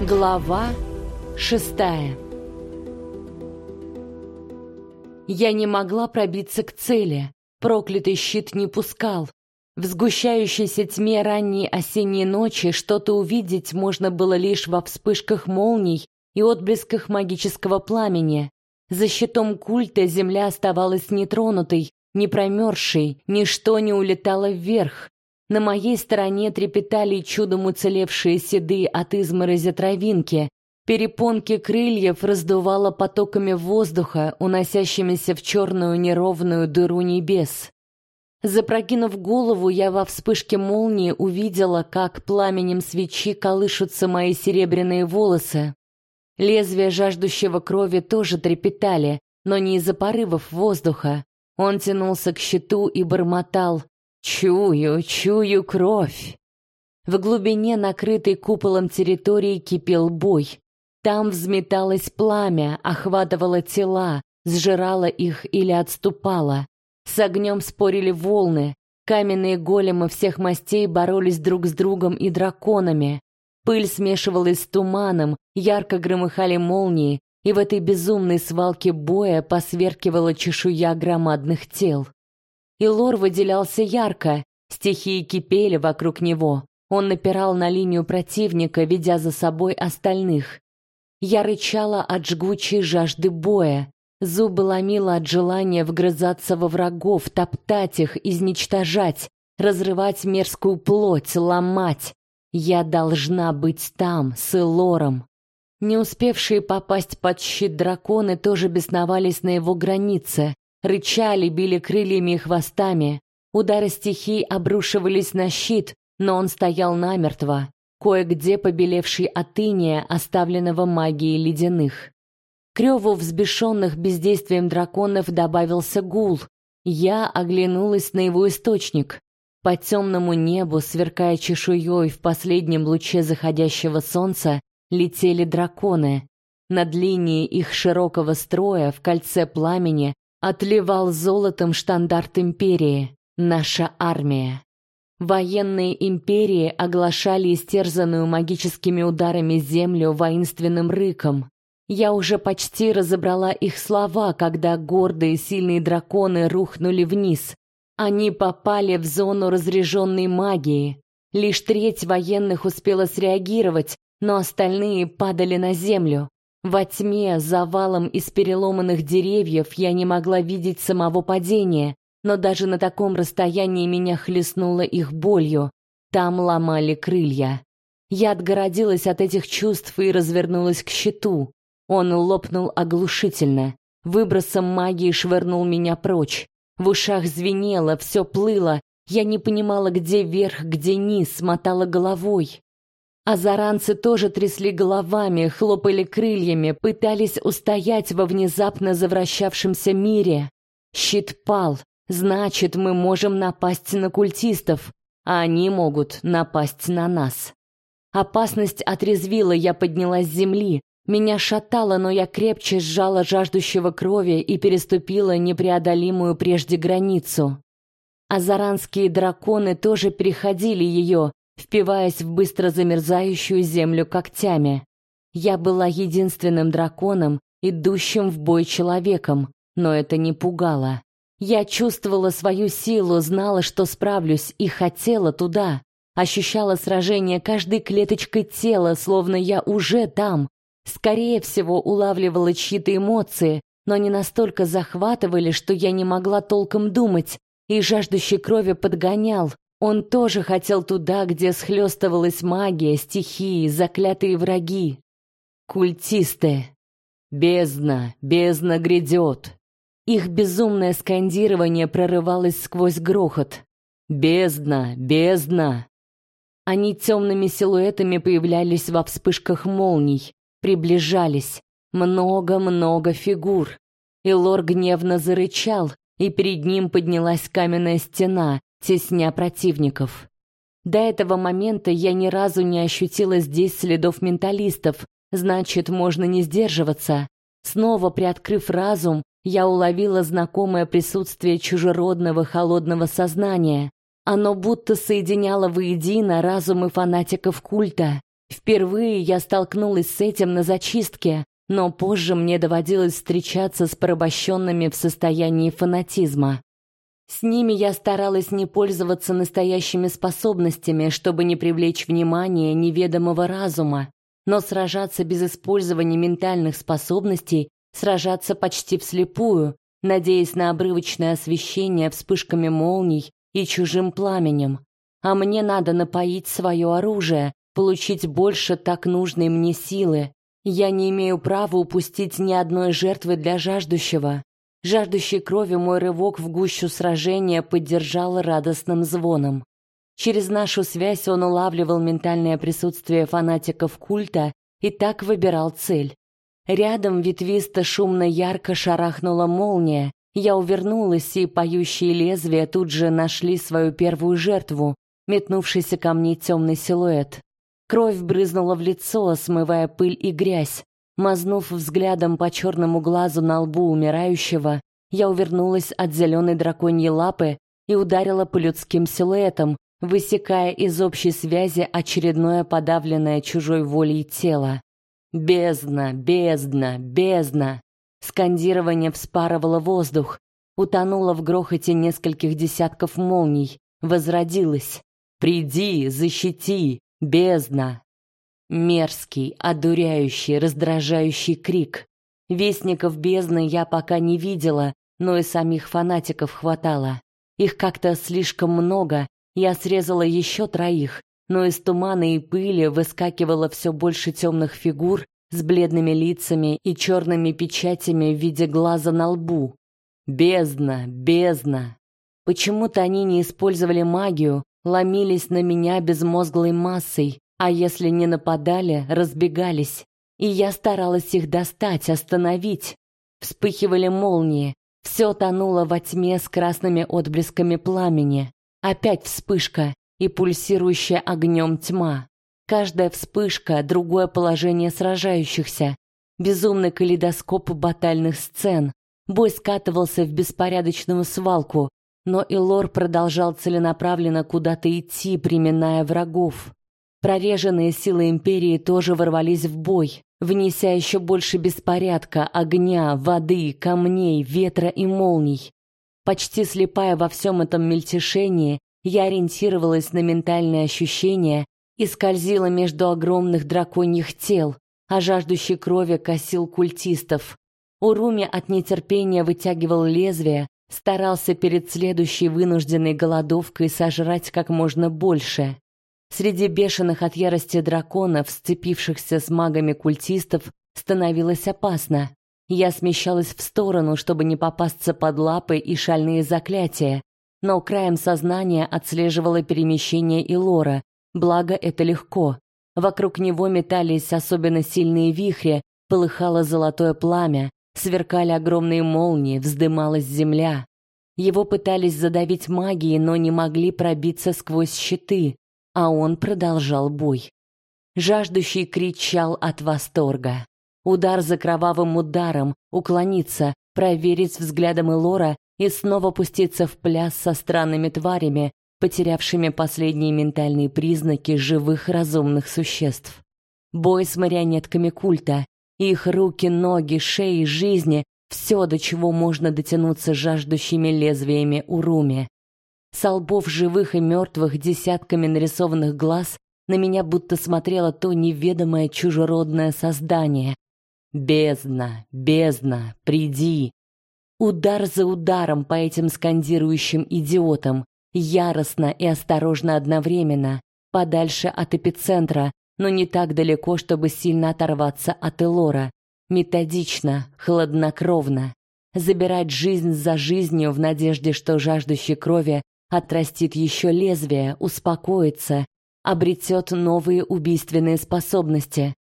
Глава шестая Я не могла пробиться к цели. Проклятый щит не пускал. В сгущающейся тьме ранней осенней ночи что-то увидеть можно было лишь во вспышках молний и отблесках магического пламени. За щитом культа земля оставалась нетронутой, не промерзшей, ничто не улетало вверх. На моей стороне трепетали чудом уцелевшие седые от изморози травинки. Перепонки крыльев раздувало потоками воздуха, уносящимися в черную неровную дыру небес. Запрокинув голову, я во вспышке молнии увидела, как пламенем свечи колышутся мои серебряные волосы. Лезвия жаждущего крови тоже трепетали, но не из-за порывов воздуха. Он тянулся к щиту и бормотал Чую, чую кровь. В глубине накрытой куполом территории кипел бой. Там взметалось пламя, охватывало тела, сжирало их или отступало. С огнем спорили волны. Каменные големы всех мастей боролись друг с другом и драконами. Пыль смешивалась с туманом, ярко громыхали молнии, и в этой безумной свалке боя посверкивала чешуя громадных тел. И Лор выделялся ярко, стихии кипели вокруг него. Он напирал на линию противника, ведя за собой остальных. Я рычала от жгучей жажды боя. Зубы ломила от желания вгрызаться во врагов, топтать их, изничтожать, разрывать мерзкую плоть, ломать. Я должна быть там, с Элором. Не успевшие попасть под щит драконы тоже бесновались на его границе, рычали, били крыльями и хвостами. Удары стихий обрушивались на щит, но он стоял намертво, кое-где побелевший от иния, оставленного магией ледяных. К реву взбешенных бездействием драконов добавился гул. Я оглянулась на его источник. По темному небу, сверкая чешуей в последнем луче заходящего солнца, летели драконы. Над линией их широкого строя в кольце пламени Отливал золотом штандарт империи, наша армия. Военные империи оглашали истерзанную магическими ударами землю воинственным рыком. Я уже почти разобрала их слова, когда гордые сильные драконы рухнули вниз. Они попали в зону разряженной магии. Лишь треть военных успела среагировать, но остальные падали на землю. Во тьме, завалом из переломанных деревьев, я не могла видеть самого падения, но даже на таком расстоянии меня хлестнуло их болью. Там ломали крылья. Я отгородилась от этих чувств и развернулась к щиту. Он лопнул оглушительно. Выбросом магии швырнул меня прочь. В ушах звенело, все плыло. Я не понимала, где верх, где низ, мотала головой. Азаранцы тоже трясли головами, хлопали крыльями, пытались устоять во внезапно завращавшемся мире. Щит пал, значит, мы можем напасть на культистов, а они могут напасть на нас. Опасность отрезвила, я поднялась с земли. Меня шатало, но я крепче сжала жаждущего крови и переступила непреодолимую прежде границу. Азаранские драконы тоже переходили ее, впиваясь в быстро замерзающую землю когтями. Я была единственным драконом, идущим в бой человеком, но это не пугало. Я чувствовала свою силу, знала, что справлюсь и хотела туда. Ощущала сражение каждой клеточкой тела, словно я уже там. Скорее всего, улавливала чьи-то эмоции, но не настолько захватывали, что я не могла толком думать, и жаждущий крови подгонял, он тоже хотел туда, где схлестывалась магия, стихии, заклятые враги. Культисты. Бездна, бездна грядет. Их безумное скандирование прорывалось сквозь грохот. Бездна, бездна. Они темными силуэтами появлялись во вспышках молний, приближались. Много-много фигур. И Лор гневно зарычал, и перед ним поднялась каменная стена, тесня противников. До этого момента я ни разу не ощутила здесь следов менталистов, значит, можно не сдерживаться. Снова приоткрыв разум, я уловила знакомое присутствие чужеродного холодного сознания. Оно будто соединяло воедино разумы фанатиков культа. Впервые я столкнулась с этим на зачистке, но позже мне доводилось встречаться с порабощенными в состоянии фанатизма. С ними я старалась не пользоваться настоящими способностями, чтобы не привлечь внимание неведомого разума, но сражаться без использования ментальных способностей, сражаться почти вслепую, надеясь на обрывочное освещение вспышками молний и чужим пламенем. А мне надо напоить свое оружие, получить больше так нужной мне силы. Я не имею права упустить ни одной жертвы для жаждущего. Жаждущий крови мой рывок в гущу сражения поддержал радостным звоном. Через нашу связь он улавливал ментальное присутствие фанатиков культа и так выбирал цель. Рядом ветвисто шумно ярко шарахнула молния. Я увернулась, и поющие лезвия тут же нашли свою первую жертву, метнувшийся ко мне темный силуэт. Кровь брызнула в лицо, смывая пыль и грязь. Мазнув взглядом по черному глазу на лбу умирающего, я увернулась от зеленой драконьей лапы и ударила по людским силуэтам, высекая из общей связи очередное подавленное чужой волей тело. Бездна, бездна, бездна. Скандирование вспарывало воздух, утонуло в грохоте нескольких десятков молний, возродилось. Приди, защити, бездна. Мерзкий, одуряющий, раздражающий крик. Вестников бездны я пока не видела, но и самих фанатиков хватало. Их как-то слишком много. Я срезала еще троих, но из тумана и пыли выскакивало все больше темных фигур с бледными лицами и черными печатями в виде глаза на лбу. Бездна, бездна. Почему-то они не использовали магию, ломились на меня безмозглой массой, а если не нападали, разбегались. И я старалась их достать, остановить. Вспыхивали молнии, все тонуло во тьме с красными отблесками пламени. Опять вспышка и пульсирующая огнем тьма. Каждая вспышка — другое положение сражающихся. Безумный калейдоскоп батальных сцен. Бой скатывался в беспорядочную свалку, но Илор продолжал целенаправленно куда-то идти, приминая врагов. Прореженные силы Империи тоже ворвались в бой, внеся еще больше беспорядка, огня, воды, камней, ветра и молний. Почти слепая во всем этом мельтешении, я ориентировалась на ментальные ощущения и скользила между огромных драконьих тел, а жаждущий крови косил культистов. Уруми от нетерпения вытягивал лезвие, Старался перед следующей вынужденной голодовкой сожрать как можно больше. Среди бешеных от ярости драконов, сцепившихся с магами культистов, становилось опасно. Я смещалась в сторону, чтобы не попасться под лапы и шальные заклятия, но краем сознания отслеживала перемещение Илора, благо это легко. Вокруг него метались особенно сильные вихри, полыхало золотое пламя, Сверкали огромные молнии, вздымалась земля. Его пытались задавить магией, но не могли пробиться сквозь щиты, а он продолжал бой. Жаждущий кричал от восторга. Удар за кровавым ударом, уклониться, проверить взглядом Элора и снова пуститься в пляс со странными тварями, потерявшими последние ментальные признаки живых разумных существ. Бой с марионетками культа, их руки, ноги, шеи, жизни — все, до чего можно дотянуться жаждущими лезвиями уруми. С лбов живых и мертвых десятками нарисованных глаз на меня будто смотрело то неведомое чужеродное создание. «Бездна! Бездна! Приди!» Удар за ударом по этим скандирующим идиотам, яростно и осторожно одновременно, подальше от эпицентра, но не так далеко, чтобы сильно оторваться от Элора. Методично, хладнокровно. Забирать жизнь за жизнью в надежде, что жаждущий крови отрастит еще лезвие, успокоится, обретет новые убийственные способности.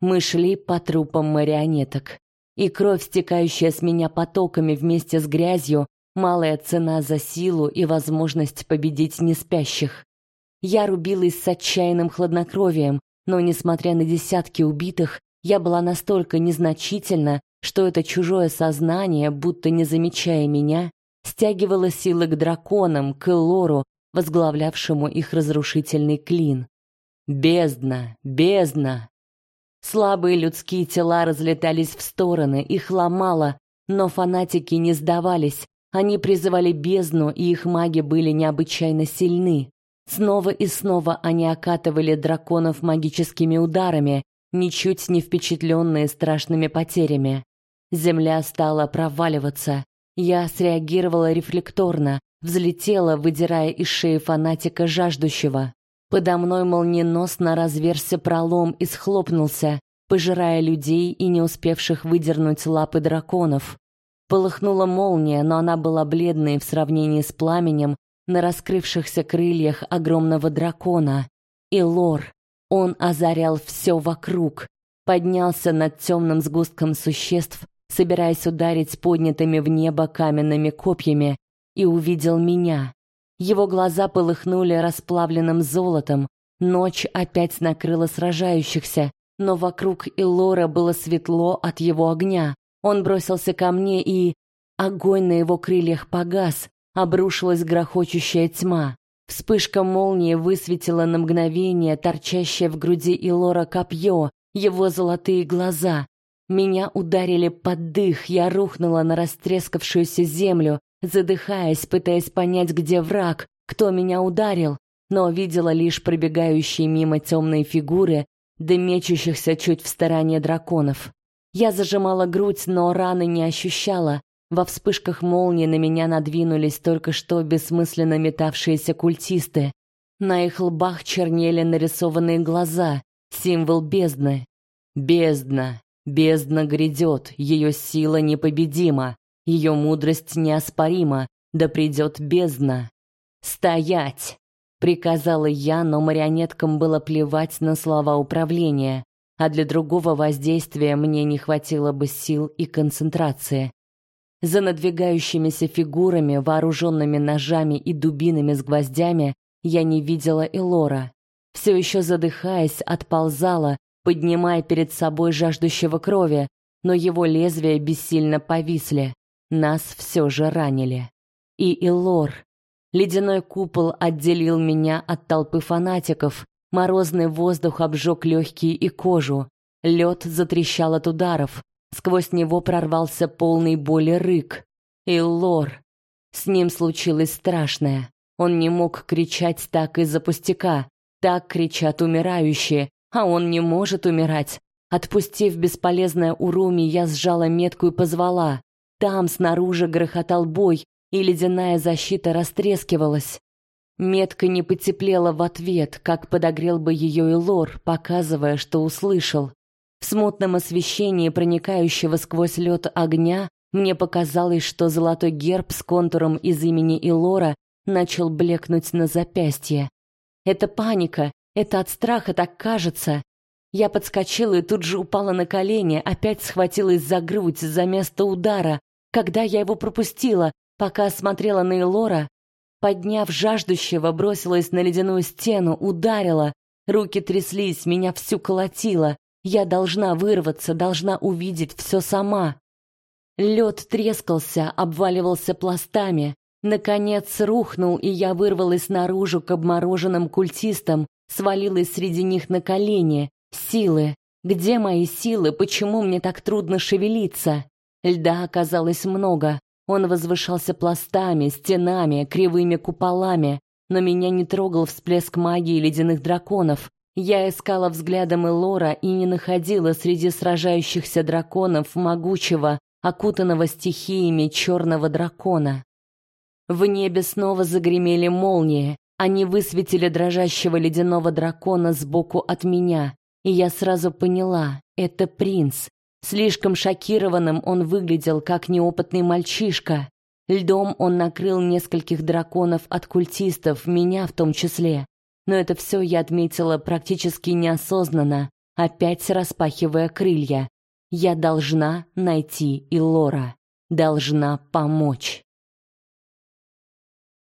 Мы шли по трупам марионеток. И кровь, стекающая с меня потоками вместе с грязью, малая цена за силу и возможность победить неспящих. Я рубилась с отчаянным хладнокровием, но, несмотря на десятки убитых, я была настолько незначительна, что это чужое сознание, будто не замечая меня, стягивало силы к драконам, к Элору, возглавлявшему их разрушительный клин. Бездна, бездна. Слабые людские тела разлетались в стороны, их ломало, но фанатики не сдавались. Они призывали бездну, и их маги были необычайно сильны. Снова и снова они окатывали драконов магическими ударами, ничуть не впечатленные страшными потерями. Земля стала проваливаться. Я среагировала рефлекторно, взлетела, выдирая из шеи фанатика жаждущего. Подо мной молниеносно разверся пролом и схлопнулся, пожирая людей и не успевших выдернуть лапы драконов. Полыхнула молния, но она была бледной в сравнении с пламенем на раскрывшихся крыльях огромного дракона. И лор, он озарял все вокруг, поднялся над темным сгустком существ, собираясь ударить поднятыми в небо каменными копьями, и увидел меня. Его глаза полыхнули расплавленным золотом, ночь опять накрыла сражающихся, но вокруг Илора было светло от его огня. Он бросился ко мне, и огонь на его крыльях погас, обрушилась грохочущая тьма. Вспышка молнии высветила на мгновение торчащее в груди Илора копье, его золотые глаза. Меня ударили под дых, я рухнула на растрескавшуюся землю, задыхаясь, пытаясь понять, где враг, кто меня ударил, но видела лишь пробегающие мимо темные фигуры, да мечущихся чуть в стороне драконов. Я зажимала грудь, но раны не ощущала. Во вспышках молнии на меня надвинулись только что бессмысленно метавшиеся культисты. На их лбах чернели нарисованные глаза, символ бездны. Бездна, бездна грядет, ее сила непобедима, ее мудрость неоспорима, да придет бездна. Стоять! приказала я, но марионеткам было плевать на слова управления, а для другого воздействия мне не хватило бы сил и концентрации. За надвигающимися фигурами, вооруженными ножами и дубинами с гвоздями, я не видела Элора. Все еще задыхаясь, отползала, поднимая перед собой жаждущего крови, но его лезвия бессильно повисли. Нас все же ранили. И Элор, Ледяной купол отделил меня от толпы фанатиков. Морозный воздух обжег легкие и кожу. Лед затрещал от ударов. Сквозь него прорвался полный боли рык. И Лор. С ним случилось страшное. Он не мог кричать так из-за пустяка. Так кричат умирающие, а он не может умирать. Отпустив бесполезное уруми, я сжала метку и позвала. Там снаружи грохотал бой, и ледяная защита растрескивалась. Метка не потеплела в ответ, как подогрел бы ее и лор, показывая, что услышал. В смутном освещении, проникающего сквозь лед огня, мне показалось, что золотой герб с контуром из имени Илора начал блекнуть на запястье. Это паника, это от страха так кажется. Я подскочила и тут же упала на колени, опять схватилась за грудь, за место удара. Когда я его пропустила, Пока смотрела на Элора, подняв жаждущего, бросилась на ледяную стену, ударила. Руки тряслись, меня всю колотило. Я должна вырваться, должна увидеть все сама. Лед трескался, обваливался пластами. Наконец рухнул, и я вырвалась наружу к обмороженным культистам, свалилась среди них на колени. Силы. Где мои силы? Почему мне так трудно шевелиться? Льда оказалось много. Он возвышался пластами, стенами, кривыми куполами, но меня не трогал всплеск магии ледяных драконов. Я искала взглядом Элора и не находила среди сражающихся драконов могучего, окутанного стихиями черного дракона. В небе снова загремели молнии. Они высветили дрожащего ледяного дракона сбоку от меня, и я сразу поняла — это принц. Слишком шокированным он выглядел, как неопытный мальчишка. Льдом он накрыл нескольких драконов от культистов, меня в том числе. Но это все я отметила практически неосознанно, опять распахивая крылья. Я должна найти Илора, должна помочь.